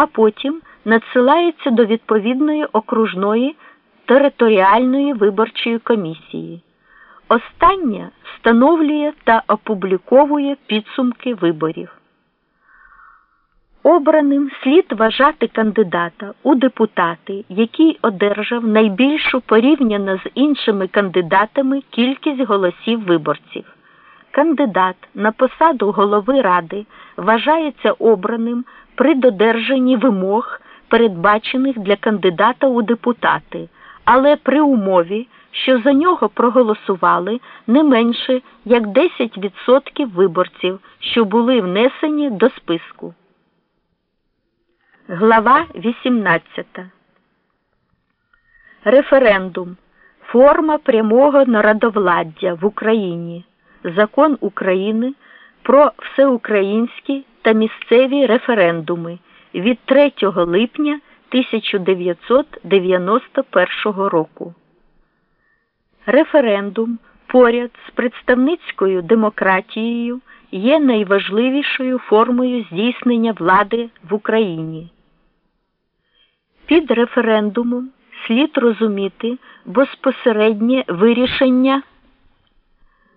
а потім надсилається до відповідної окружної територіальної виборчої комісії. Остання встановлює та опубліковує підсумки виборів. Обраним слід вважати кандидата у депутати, який одержав найбільшу порівняно з іншими кандидатами кількість голосів виборців. Кандидат на посаду голови ради вважається обраним при додержанні вимог, передбачених для кандидата у депутати, але при умові, що за нього проголосували не менше як 10% виборців, що були внесені до списку. Глава 18. Референдум. Форма прямого народовладдя в Україні. Закон України про всеукраїнські та місцеві референдуми від 3 липня 1991 року. Референдум поряд з представницькою демократією є найважливішою формою здійснення влади в Україні. Під референдумом слід розуміти безпосереднє вирішення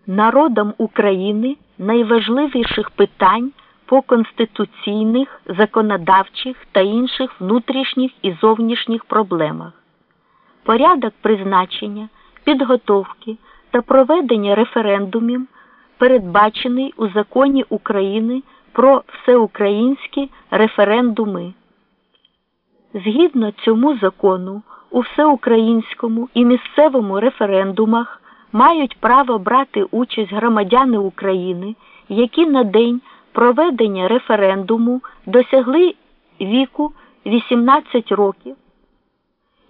народом України найважливіших питань по конституційних, законодавчих та інших внутрішніх і зовнішніх проблемах, порядок призначення, підготовки та проведення референдумів, передбачений у законі України про всеукраїнські референдуми. Згідно цьому закону, у всеукраїнському і місцевому референдумах мають право брати участь громадяни України, які на день проведення референдуму досягли віку 18 років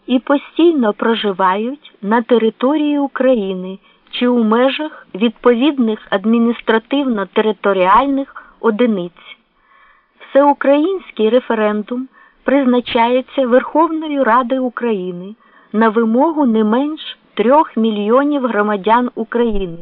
і постійно проживають на території України чи у межах відповідних адміністративно-територіальних одиниць. Всеукраїнський референдум призначається Верховною Радою України на вимогу не менш трьох мільйонів громадян України,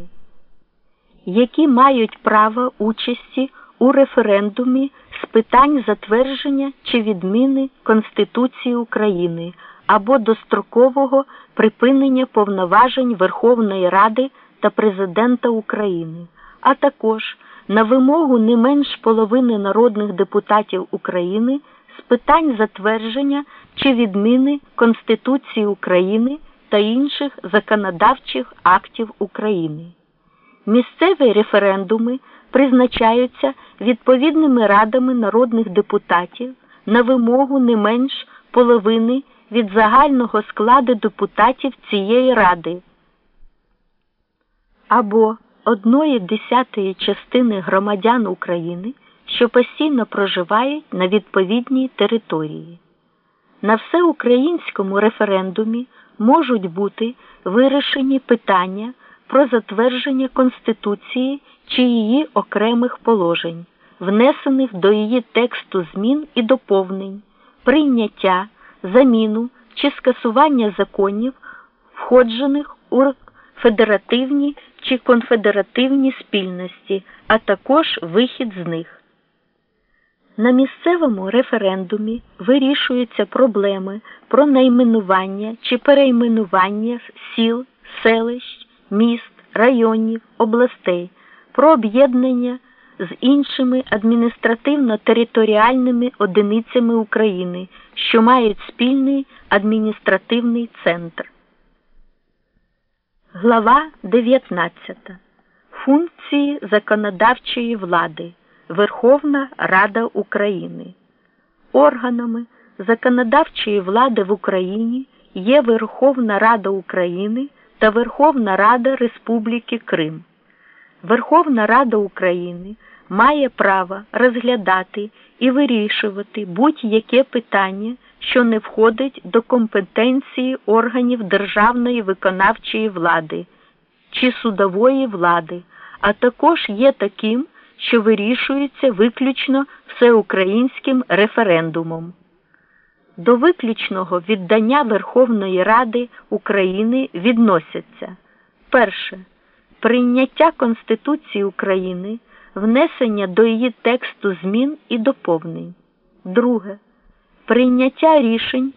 які мають право участі у референдумі з питань затвердження чи відміни Конституції України або дострокового припинення повноважень Верховної Ради та Президента України, а також на вимогу не менш половини народних депутатів України з питань затвердження чи відміни Конституції України та інших законодавчих актів України. Місцеві референдуми призначаються відповідними радами народних депутатів на вимогу не менш половини від загального складу депутатів цієї ради або одної десятої частини громадян України, що постійно проживають на відповідній території. На всеукраїнському референдумі можуть бути вирішені питання про затвердження Конституції чи її окремих положень, внесених до її тексту змін і доповнень, прийняття, заміну чи скасування законів, входжених у федеративні чи конфедеративні спільності, а також вихід з них. На місцевому референдумі вирішуються проблеми про найменування чи перейменування сіл, селищ, міст, районів, областей, про об'єднання з іншими адміністративно-територіальними одиницями України, що мають спільний адміністративний центр. Глава 19. Функції законодавчої влади. Верховна Рада України. Органами законодавчої влади в Україні є Верховна Рада України та Верховна Рада Республіки Крим. Верховна Рада України має право розглядати і вирішувати будь-яке питання, що не входить до компетенції органів державної виконавчої влади чи судової влади, а також є таким що вирішується виключно всеукраїнським референдумом. До виключного віддання Верховної Ради України відносяться перше прийняття Конституції України, внесення до її тексту змін і доповнень. Друге Прийняття рішень